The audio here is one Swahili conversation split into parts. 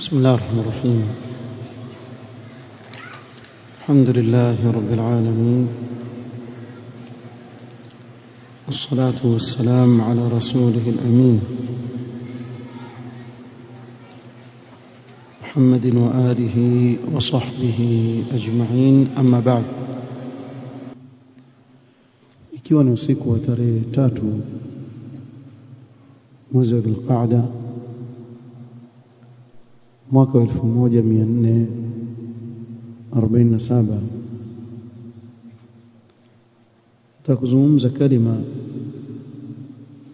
بسم الله الرحمن الرحيم. الحمد لله رب العالمين. والصلاة والسلام على رسوله الأمين. محمد وآله وصحبه أجمعين. أما بعد. ikiwa ni usiku wa tarehe mwezi wa mwaka wa 1447 takuzungumza kalima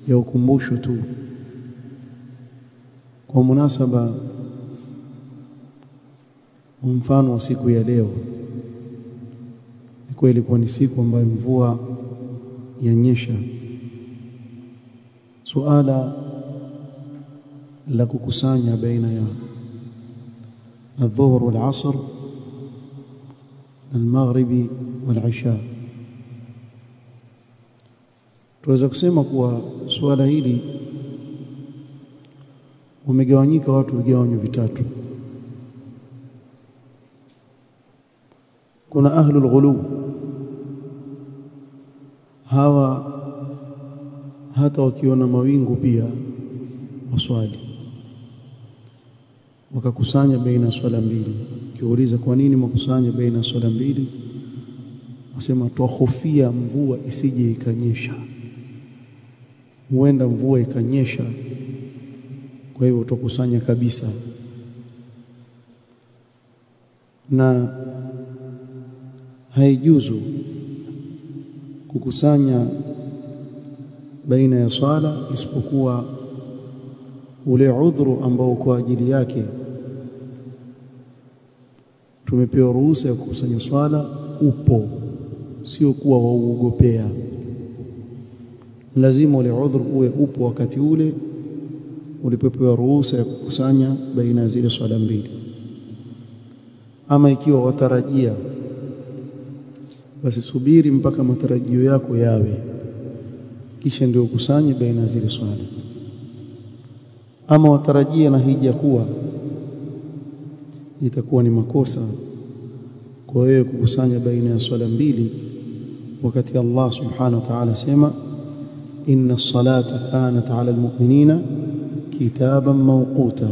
ya ukumbusho tu. Kwa munasaba mfano wa siku ya leo kwa ilikuwa ni siku ambayo mvua yanyesha. Suala la kukusanya baina ya الظهر والعصر المغرب والعشاء tuweza kusema kuwa suala hili wamegawanyika watu vigawanyo vitatu kuna ahlul ghulu hawa hata wakiona mawingu pia waswali wakakusanya baina swala mbili. Kiuliza kwa nini mwakusanya baina swala mbili? Wasema twahofia mvua isije ikanyesha. Huenda mvua ikanyesha kwa hivyo tukusanya kabisa. Na haijuzu kukusanya baina ya swala isipokuwa ule udhuru ambao kwa ajili yake tumepewa ruhusa ya kukusanya swala upo. Sio kuwa wauogopea lazima ule udhur uwe upo wakati ule ulipopewa ruhusa ya kukusanya baina ya zile swala mbili. Ama ikiwa watarajia basi subiri mpaka matarajio yako yawe. Kisha ndio ukusanye baina ya zile swala. Ama watarajia na hija kuwa itakuwa ni makosa. Kwa wewe kukusanya baina ya swala mbili wakati Allah subhanahu wa ta'ala sema inna as-salata kanat 'ala al-mu'minina kitaban mawquta.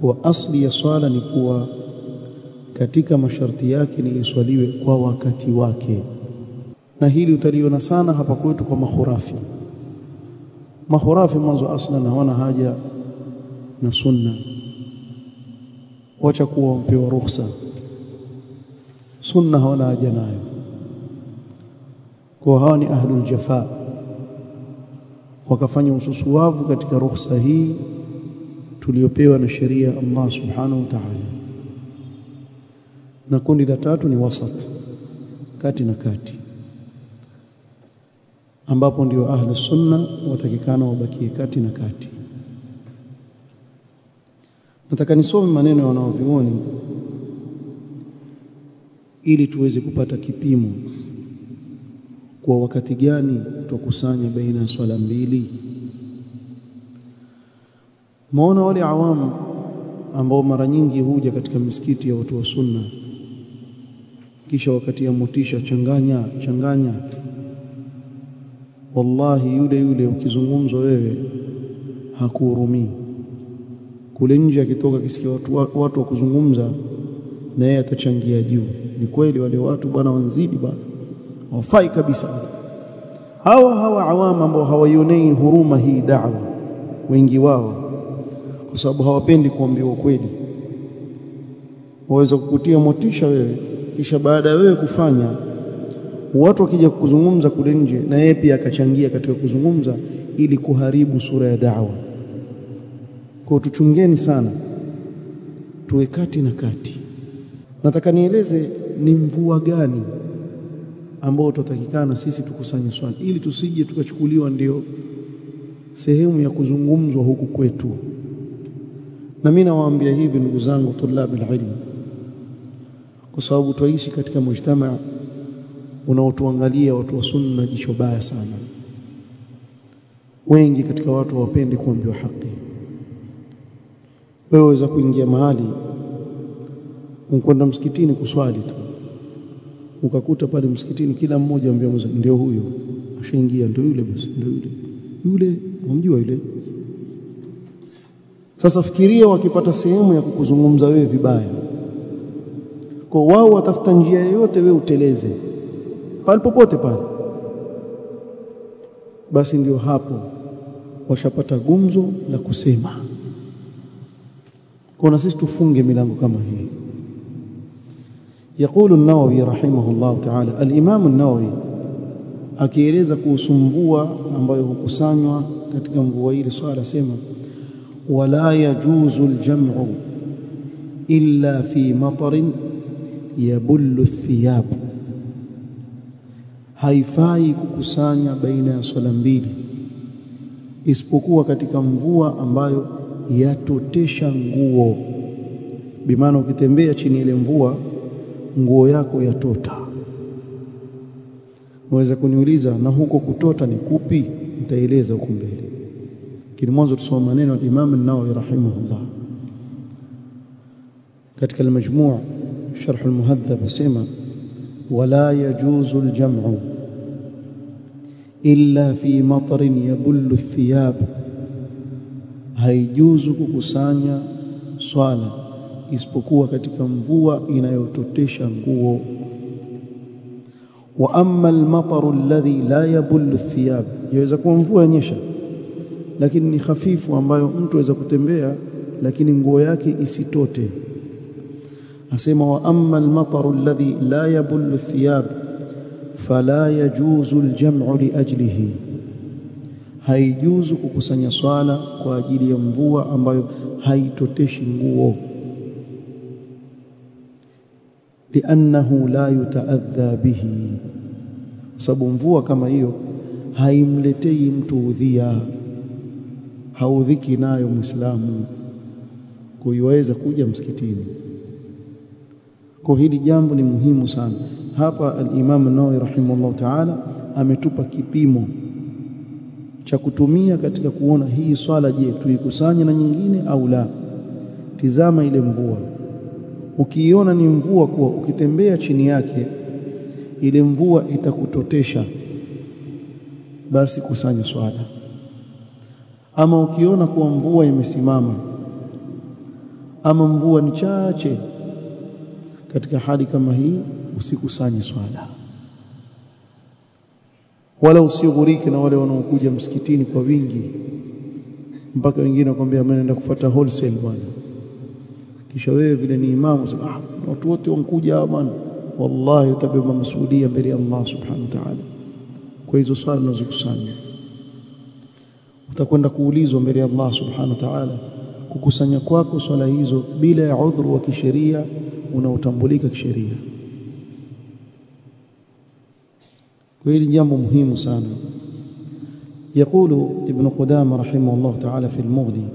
Kwa asli ya swala ni kuwa katika masharti yake ni iswaliwe kwa wakati wake. Na hili utaliona sana hapa kwetu kwa makhurafi. Makhurafi mwanzo aslan hawana haja na sunna wacha kuwa wampewa ruhusa. Sunna hawana haja nayo. Kwa hawa ni ahlul jafa. Wakafanya ususuwavu katika ruhusa hii tuliyopewa na sheria Allah subhanahu wa ta'ala. Na kundi la tatu ni wasat kati na kati ambapo ndio ahli sunna watakikana wabakie kati na kati nataka nisome maneno ya wanaovioni ili tuweze kupata kipimo kwa wakati gani tukusanya baina ya swala mbili. Maona wale awamu ambao mara nyingi huja katika misikiti ya watu wa sunna kisha wakati ya motisha changanya changanya. Wallahi yule yule ukizungumzwa wewe hakuhurumii kule nje akitoka kisikia watu, watu wa kuzungumza na yeye atachangia juu. Ni kweli wale watu bwana wanzidi bwana hawafai kabisa. Hawa hawa awama ambao hawaionei huruma hii da'wa wengi wao kwa sababu hawapendi kuambiwa kweli waweza kukutia motisha wewe kisha baada ya wewe kufanya watu wakija kuzungumza kule nje na yeye pia akachangia katika kuzungumza ili kuharibu sura ya da'wa kwa tuchungeni sana. Tuwe kati na kati. Nataka nieleze ni mvua gani ambao tutatakikana sisi tukusanye swali. Ili tusije tukachukuliwa ndio sehemu ya kuzungumzwa huku kwetu. Na mimi nawaambia hivi ndugu zangu tulabu ilmu kwa sababu twaishi katika mujtamaa unaotuangalia watu wa sunna jicho baya sana. Wengi katika watu hawapendi kuambiwa haki wewe waweza kuingia mahali unkwenda msikitini kuswali tu. Ukakuta pale msikitini kila mmoja ambia ndio huyo ashaingia ndio yule basi ndio yule. Yule unamjua yule. Sasa fikiria wakipata sehemu ya kukuzungumza wewe vibaya. Kwa wao watafuta njia yoyote wewe uteleze. Pale popote pale. Basi ndio hapo washapata gumzo la kusema kuna sisi tufunge milango kama hii. Yaqulu an-Nawawi rahimahullah ta'ala, al-Imam an-Nawawi akieleza kuhusu mvua ambayo hukusanywa katika mvua ile swala sema wala yajuzu al-jam'u illa fi matarin yabullu ath-thiyab haifai kukusanya baina ya swala mbili isipokuwa katika mvua ambayo yatotesha nguo bimaana ukitembea chini ile mvua nguo yako yatota Mweza kuniuliza na huko kutota ni kupi nitaeleza huko mbele kile mwanzo tusoma maneno ya Imam an-Nawawi rahimahullah katika al-majmu' sharh al-muhadhab asema wala yajuzu al-jam'u illa fi matarin yabullu ath-thiyab haijuzu kukusanya swala isipokuwa katika mvua inayototesha nguo. Wa amma al-matar alladhi la yabullu ath-thiyab yaweza kuwa mvua yanyesha lakini ni hafifu ambayo mtu aweza kutembea lakini nguo yake isitote. Asema wa amma al-matar alladhi la yabullu ath-thiyab fala yajuzu al-jam'u li ajlihi haijuzu kukusanya swala kwa ajili ya mvua ambayo haitoteshi nguo. Liannahu la yutaadha bihi. Sababu mvua kama hiyo haimletei mtu udhia haudhiki nayo muislamu kuiweza kuja msikitini. Kwa hili jambo ni muhimu sana. Hapa al-Imam an-Nawawi rahimahullah ta'ala ametupa kipimo cha kutumia katika kuona hii swala je tuikusanye na nyingine au la? Tizama ile mvua. Ukiiona ni mvua kuwa ukitembea chini yake ile mvua itakutotesha. Basi kusanya swala. Ama ukiona kuwa mvua imesimama ama mvua ni chache katika hali kama hii usikusanye swala wala usighurike na wale wanaokuja msikitini kwa wingi. Mpaka wengine wakwambia amenenda kufuata wholesale bwana. Kisha wewe vile ni imamu sema ah watu wote wankuja bwana. Wallahi utabeba masuhudia mbele ya Allah subhanahu wa ta'ala. Kwa hizo swala unazokusanya. Utakwenda kuulizwa mbele ya Allah subhanahu wa ta'ala kukusanya kwako swala hizo bila ya udhuru wa kisheria unaotambulika kisheria kwa hili jambo muhimu sana يقول ابن قدامه رحمه الله تعالى في المغني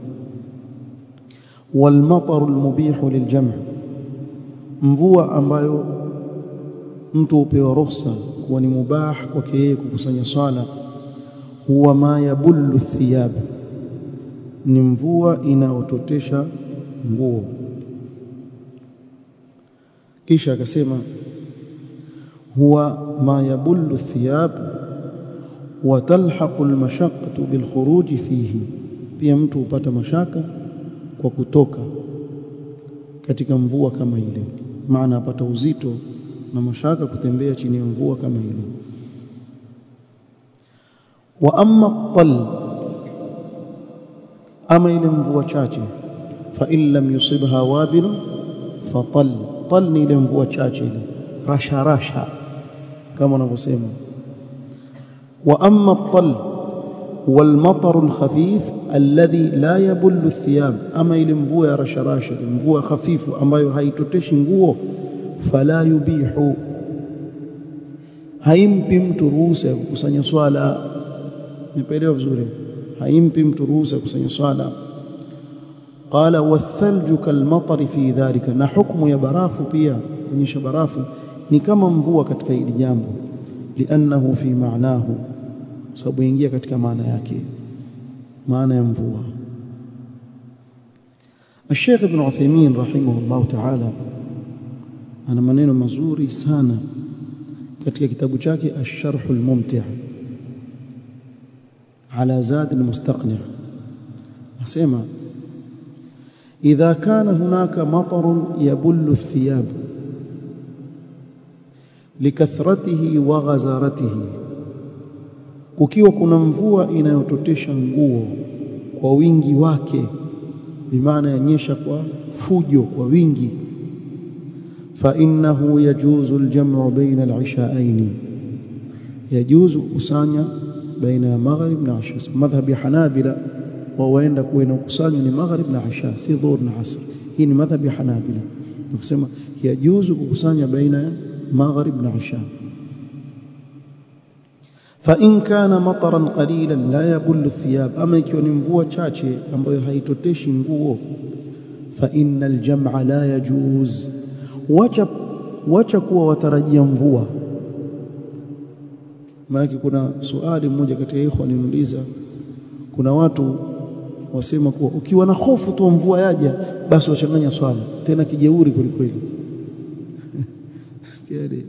والمطر المبيح للجمع mvua ambayo mtu upewa ruhusa kuwa ni mubah kwake yeye kukusanya swala huwa ma yabullu thiyab ni mvua inaototesha nguo kisha akasema huwa ma yabullu thiyab wa talhaqu almashaqqatu bilkhuruj fihi. Pia mtu hupata mashaka kwa kutoka katika mvua kama ile. Maana apata uzito na mashaka kutembea chini ya mvua kama ile. Wa amma tal ama ile mvua chache fa in lam yusibha wabil fa tal tal ni ile mvua chache ile. Rasha rasha كما نقول وأما الطل والمطر الخفيف الذي لا يبل الثياب أما يلمفو يا رشراش يلمفو خفيف أما يهيتوتشن قوه فلا يبيح. هايم بيم تروس وسني سوالا. نبيلي وفزوري هايم بيم تروسه وسني سوالا. قال والثلج كالمطر في ذلك نحكم يا برافو بيا نيش برافو ni kama mvua katika hili jambo liannahu fi ma'nahu sababu ingia katika maana yake maana ya mvua الشيخ ابن عثيمين رحمه الله تعالى ana maneno mazuri sana katika kitabu chake Ash-Sharh al-Mumti' ala Zad al-Mustaqni' asema idha kana hunaka matarun yabullu ath-thiyab likathratihi wa ghazaratihi. Kukiwa kuna mvua inayototesha nguo kwa wingi wake bimaana yanyesha kwa fujo kwa wingi. Fa innahu yajuzu aljamu baina alishaaini yajuzu kukusanya baina ya maghrib na isha. Madhhabi hanabila wa waenda kuwa kusanya ni maghrib na isha si dhuhur na asr. Hii ni madhhabi hanabila. Nikusema yajuzu kukusanya baina ya مغرب العشاء فان كان مطرا kana mataran يبل la اما thiyab, ama ikiwa ni mvua chache ambayo haitoteshi nguo, fa inna aljam'a la yajuz, wacha wacha kuwa watarajia mvua. Maana kuna suali mmoja kati ya ikhwa ninuliza, kuna watu wasema kuwa ukiwa na hofu tu mvua yaja, basi wachanganya swala, tena kijeuri kwelikweli kweli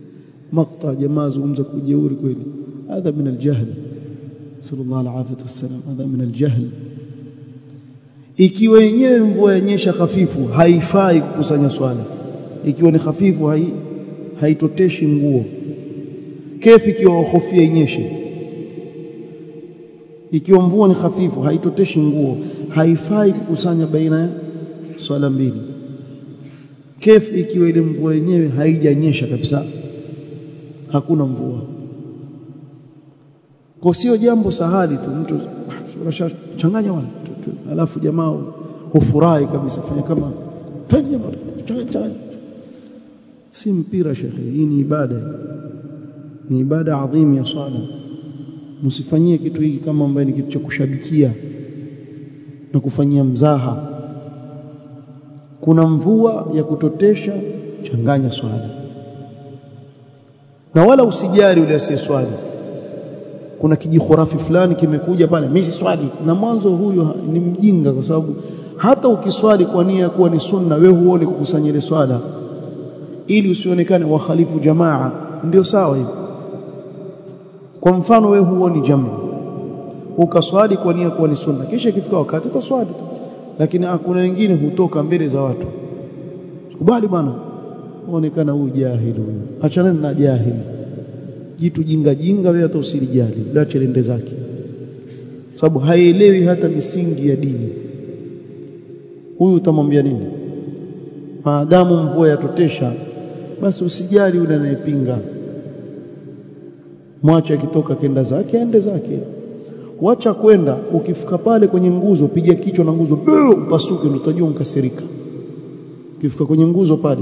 ile jamaa zungumza kujeuri kweli. Hadha min aljahl. Sallallahu alaihi wasallam hadha min aljahl. Ikiwa yenyewe mvua yanyesha hafifu haifai kukusanya swala. Ikiwa ni hafifu hai haitoteshi nguo. Kefi ikiwa hofia inyeshe. Ikiwa mvua ni hafifu haitoteshi nguo. Haifai kukusanya baina ya swala mbili kefi ikiwa ile mvua yenyewe haijanyesha kabisa hakuna mvua. Kwa sio jambo sahali tu mtu unachanganya watu alafu jamaa hufurahi kabisa fanya kama si mpira shekhe hii ni ibada. Ni ibada adhimu ya swala. Msifanyie kitu hiki kama ambaye ni kitu cha kushabikia na kufanyia mzaha kuna mvua ya kutotesha changanya swali. Na wala usijari ule asiyeswali kuna kijihurafi fulani kimekuja pale mimi swali. Na mwanzo huyo ni mjinga kwa sababu hata ukiswali kwa nia kuwa ni sunna wewe huoni kukusanya ile swala. Ili usionekane wakhalifu jamaa. Ndio sawa hiyo. Kwa mfano wewe huoni jamaa. Ukaswali kwa nia kuwa ni sunna. Kisha ikifika wakati utaswali tu lakini hakuna wengine hutoka mbele za watu. Sikubali bwana. Onekana huyu jahili huyu. Achana na jahili. Jitu jinga jinga wewe hata usilijali. Acha lende zake. Sababu haielewi hata misingi ya dini. Huyu utamwambia nini? Maadamu mvua yatotesha basi usijali yule anayepinga. Mwache akitoka kenda zake aende zake wacha kwenda ukifika pale kwenye nguzo piga kichwa na nguzo upasuke ndio utajua mkasirika ukifika kwenye nguzo pale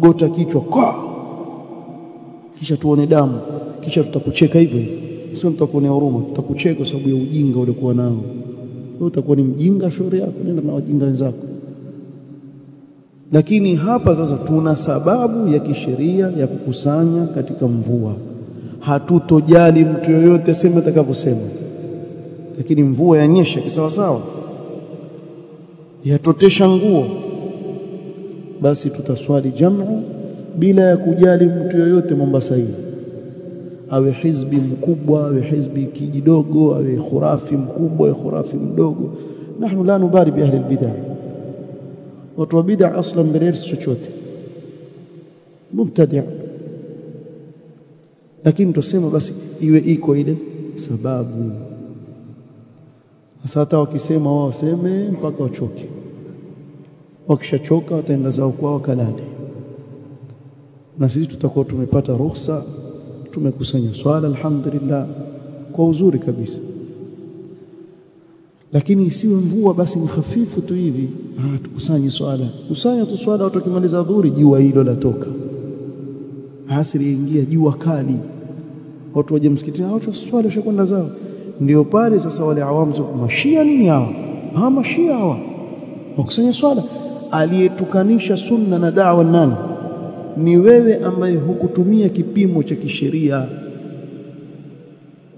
gota kichwa kwa! Kisha tuone damu kisha tutakucheka hivyo sio tutakuonea huruma tutakucheka kwa sababu ya ujinga uliokuwa nao. Wewe utakuwa ni mjinga shauri yako nenda na wajinga wenzako. Lakini hapa sasa tuna sababu ya kisheria ya kukusanya katika mvua. Hatutojali mtu yoyote sema atakavyosema lakini mvua yanyesha kisawa sawa yatotesha nguo. Basi tutaswali jamu bila ya kujali mtu yoyote Mombasa hii. Awe hizbi mkubwa awe hizbi kijidogo awe khurafi mkubwa awe khurafi mdogo. Nahnu la nubari bi ahli albid'ah watu wa bid'a aslan mbele chochote. Mubtadi' lakini tuseme basi iwe iko ile sababu sasa hata wakisema wao waseme mpaka wachoke. Wakishachoka wataenda zao kwao kalale na sisi tutakuwa tumepata ruhusa tumekusanya swala alhamdulillah kwa uzuri kabisa. Lakini isiwe mvua basi ni hafifu tu hivi. Ah tukusanye swala. Kusanya tu swala watu wakimaliza dhuhuri jua hilo latoka. Asri ingia jua kali. Watu waje msikitini watu swala washakwenda zao ndio pale sasa wale awamu mashia nini hawa? Ha mashia hawa. Wakusanya swala. Aliyetukanisha sunna na da'wa nani? Ni wewe ambaye hukutumia kipimo cha kisheria.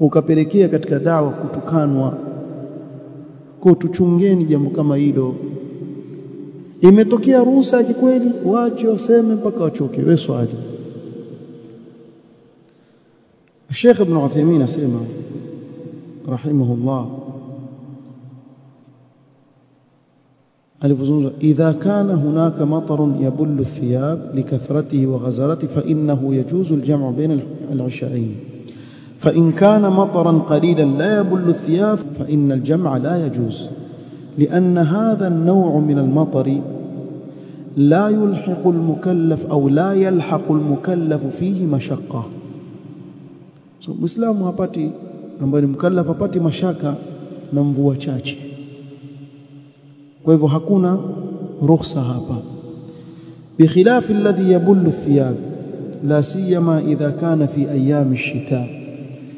Ukapelekea katika dawa kutukanwa. Kwa tuchungeni jambo kama hilo. Imetokea ruhusa ya kweli wache waseme mpaka wachoke. Wewe swali. Sheikh Ibn Uthaymeen asema رحمه الله إذا كان هناك مطر يبل الثياب لكثرته وغزرته فإنه يجوز الجمع بين العشائين فإن كان مطرا قليلا لا يبل الثياب فإن الجمع لا يجوز. لأن هذا النوع من المطر لا يلحق المكلف أو لا يلحق المكلف فيه مشقة. So Islam Mahapati ambayo ni mkallaf apati mashaka na mvua chache. Kwa hivyo hakuna rukhsa hapa, bikhilafi alladhi yabullu thiyab la siyama idha kana fi ayami shita,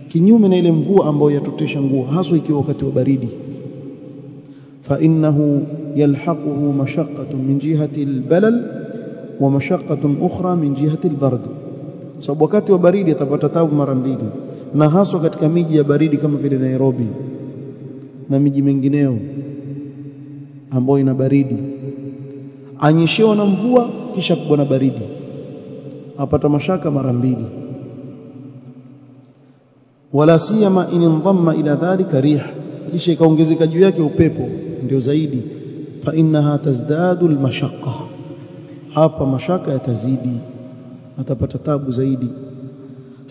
kinyume na ile mvua ambayo yatotesha nguo, haswa ikiwa wakati wa baridi. Fa innahu yalhaquhu mashaqqatun min jihati albalal wa mashaqqatun ukhra min jihati albard, sababu wakati wa baridi atapata tabu mara mbili na haswa katika miji ya baridi kama vile Nairobi na miji mingineyo ambayo ina baridi. Anyeshewa na mvua kisha kubwa na baridi. Apata mashaka mara mbili. Wala siyama inindhamma ila dhalika rih. Kisha ikaongezeka juu yake upepo ndio zaidi. Fa innaha tazdadu almashaqqa hapa mashaka yatazidi. Atapata tabu zaidi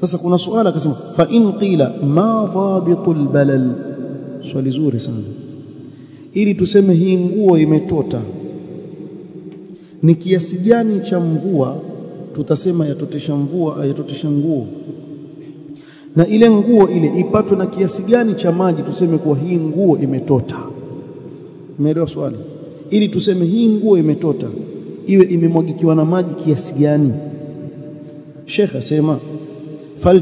sasa kuna suala akasema fa in qila ma dhabitul balal? Swali zuri sana. Ili tuseme hii nguo imetota ni kiasi gani cha mvua tutasema yatotesha mvua yatotesha nguo? Na ile nguo ile ipatwe na kiasi gani cha maji tuseme kuwa hii nguo imetota? Umeelewa swali? Ili tuseme hii nguo imetota iwe imemwagikiwa na maji kiasi gani? Sheikh asema fal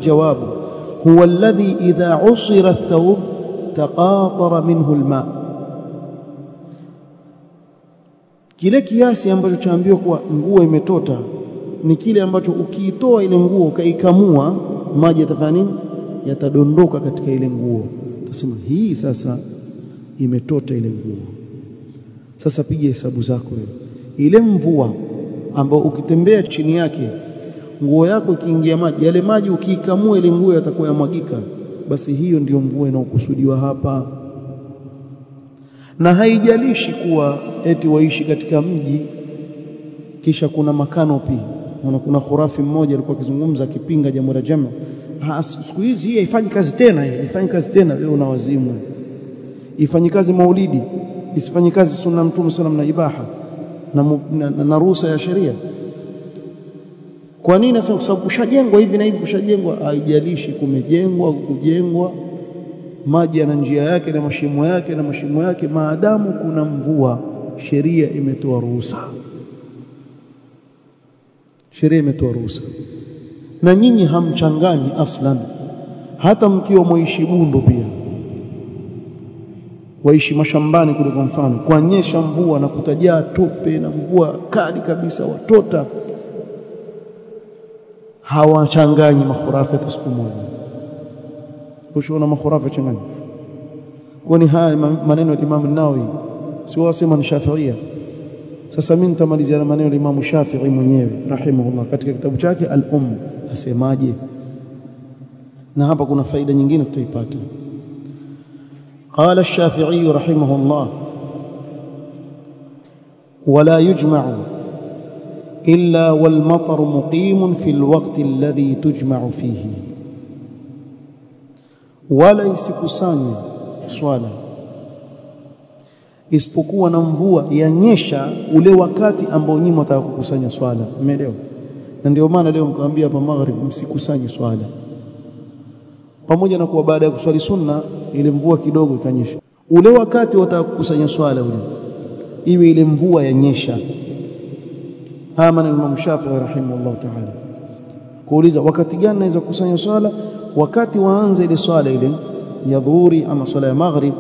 هو الذي إذا عصر الثوب تقاطر منه الماء. kile kiasi ambacho chaambiwa kuwa nguo imetota ni kile ambacho ukiitoa ile nguo ukaikamua maji yatafanya nini? Yatadondoka katika ile nguo. Utasema hii sasa imetota ile nguo. Sasa piga hesabu zako ile mvua ambayo ukitembea chini yake nguo yako ikiingia maji yale maji ukiikamua ile nguo yatakuwa yamwagika. Basi hiyo ndiyo mvua inayokusudiwa hapa. Na haijalishi kuwa eti waishi katika mji kisha kuna makanopi na kuna khurafi mmoja alikuwa akizungumza akipinga jambo la jamaa. Siku hizi hii haifanyi kazi tena haifanyi kazi tena wewe una wazimu. Ifanyi kazi maulidi isifanyi kazi sunna mtume sallam na ibaha na, na, na, na ruhusa ya sheria kwa nini sasa kwa sababu kushajengwa hivi na hivi kushajengwa haijalishi kumejengwa kujengwa maji yana njia yake na mashimo yake na mashimo yake. Maadamu kuna mvua sheria imetoa ruhusa. Sheria imetoa ruhusa. Na nyinyi hamchanganyi aslan. Hata mkiwa mwaishi bundo pia. Waishi mashambani kule kwa mfano. Kuanyesha mvua na kutajaa tope na mvua kali kabisa watota hawachanganyi makhurafi hata siku moja ushaona makhurafi changanyi kwani haya maneno ya Imam Nawawi si wasema ni Shafi'ia sasa mimi nitamalizia na maneno ya Imam Shafi'i mwenyewe rahimahullah katika kitabu chake Al-Umm asemaje na hapa kuna faida nyingine tutaipata قال الشافعي رحمه الله ولا يجمع إلا والمطر مقيم في الوقت الذي تجمع فيه ولا isikusanywe swala isipokuwa na mvua yanyesha ule wakati ambao nyinyi mtaka kukusanya swala umeelewa na ndio maana leo nikamwambia hapa maghrib msikusanye swala pamoja na kuwa baada ya kuswali sunna ile mvua kidogo ikanyesha ule wakati wataka kukusanya swala ule iwe ile mvua yanyesha Haya maneno Imam Shafi'i rahimahullah ta'ala kuuliza wakati gani naweza kukusanya swala wakati waanze ile swala ile ya dhuhuri ama swala ya maghrib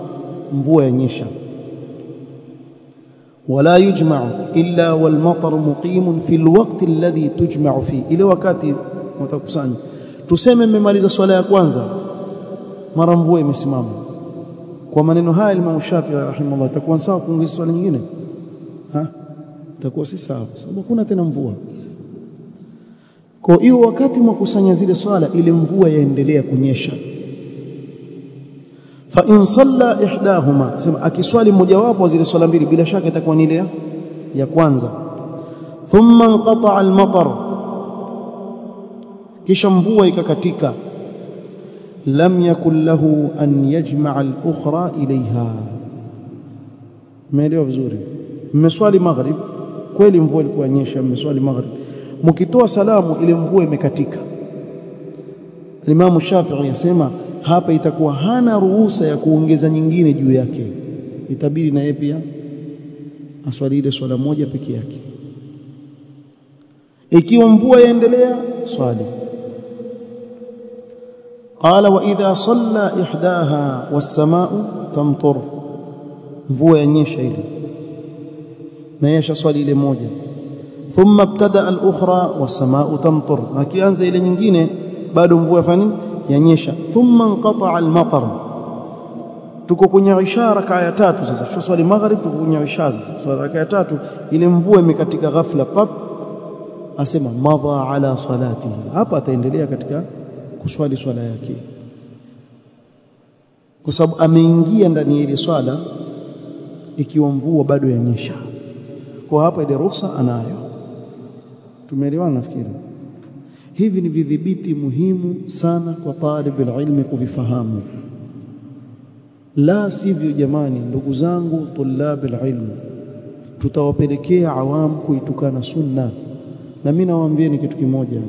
mvua yanyesha ولا يجمع إلا والمطر مقيم في الوقت الذي تجمع فيه ile wakati mtakusanya tuseme mmemaliza swala ya kwanza mara mvua imesimama kwa maneno haya Imam Shafi'i rahimahullah itakuwa sawa kuongeza swala nyingine ha itakuwa si sawa sababu hakuna tena mvua. Kwa hiyo wakati mwakusanya zile swala ile mvua yaendelea kunyesha. Fa in salla ihdahuma sema akiswali mojawapo zile swala mbili bila shaka itakuwa ni ile ya kwanza. Thumma inqata'a al-matar kisha mvua ikakatika. Lam yakul lahu an yajma'a al-ukhra ilayha. Umeelewa vizuri? Mmeswali maghrib kweli mvua ilikuwa nyesha, mmeswali maghrib, mkitoa salamu ile mvua imekatika. Alimamu Shafi'i yasema hapa itakuwa hana ruhusa ya kuongeza nyingine juu yake, itabidi na yeye pia aswali ile swala moja peke yake. Ikiwa mvua yaendelea, swali. Qala wa idha salla ihdaha was-sama'u tamtur, mvua yanyesha ile na yesha swali ile moja. Thumma ibtada al-ukhra was-samaa'u tamtur. Akianza ile nyingine bado mvua yafanya yanyesha. Thumma inqata'a al-matar tuko kwenye isha rakaa ya tatu sasa. Swali maghrib tuko kwenye isha sasa. Swali raka ya tatu. Ile mvua imekatika ghafla pap asema madha ala salatihi. Hapa ataendelea katika kuswali swala yake. Kwa sababu ameingia ndani ya ile swala ikiwa mvua bado yanyesha kwa hapa ile ruhusa anayo. Tumeelewana nafikiri? Hivi ni vidhibiti muhimu sana kwa talib ilmi kuvifahamu. La sivyo jamani ndugu zangu tulab alilm tutawapelekea awamu kuitukana sunna. Na mimi nawaambieni kitu kimoja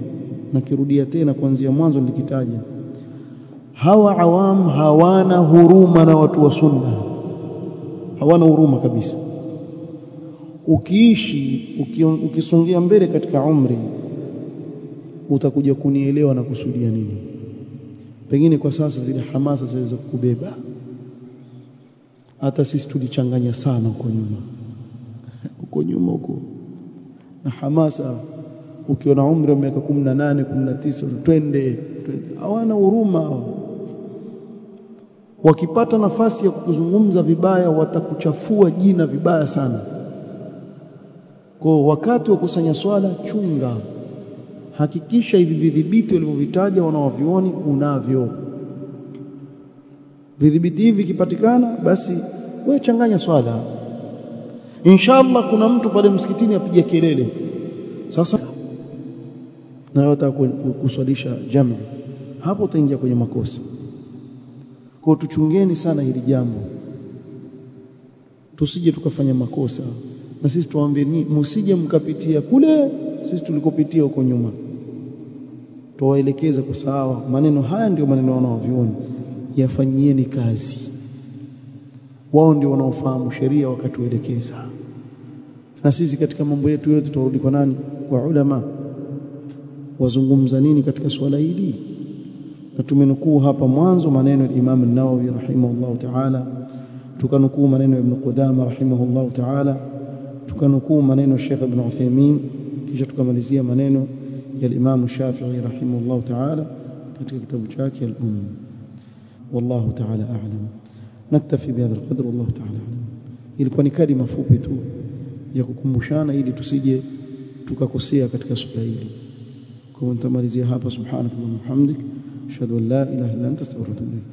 nakirudia tena kuanzia mwanzo nilikitaja hawa awam hawana huruma na watu wa sunna. Hawana huruma kabisa ukiishi ukisongea mbele katika umri utakuja kunielewa na kusudia nini. Pengine kwa sasa zile hamasa zaweza kukubeba hata sisi tulichanganya sana huko nyuma. Huko nyuma huko. Na hamasa ukiwa na umri wa miaka 18 19 twende hawana huruma wakipata nafasi ya kukuzungumza vibaya watakuchafua jina vibaya sana kwa wakati wa kusanya swala chunga. Hakikisha hivi vidhibiti walivyovitaja wanaovioni unavyo. Vidhibiti hivi vikipatikana basi wewe changanya swala. Inshallah kuna mtu pale msikitini apiga kelele. Sasa na wataka kuswalisha jamii, hapo utaingia kwenye makosa. Kwa tuchungeni sana hili jambo. Tusije tukafanya makosa na sisi tuwaambie ni msije mkapitia kule sisi tulikopitia huko nyuma. Tuwaelekeze kwa sawa. Maneno haya ndio maneno wanaoviona. Yafanyieni kazi. Wao ndio wanaofahamu sheria wakatuelekeza. Na sisi katika mambo yetu yote tutarudi kwa nani? Kwa ulama. Wazungumza nini katika swala hili? Na tumenukuu hapa mwanzo maneno ya Imam an-Nawawi rahimahullahu ta'ala. Tukanukuu maneno ya Ibn Qudama rahimahullah ta'ala tukanukuu maneno Sheikh Ibn Uthaymeen kisha tukamalizia maneno ya Imam Shafi'i rahimahullah ta'ala katika kitabu chake al-Umm wallahu ta'ala a'lam naktafi bihadha al-qadr wallahu ta'ala a'lam ilikuwa ni kalima fupi tu ya kukumbushana ili tusije tukakosea katika swala hili kwa nitamalizia hapa subhanakallahumma hamdik ashhadu an la ilaha illa anta astaghfiruka wa atubu ilayk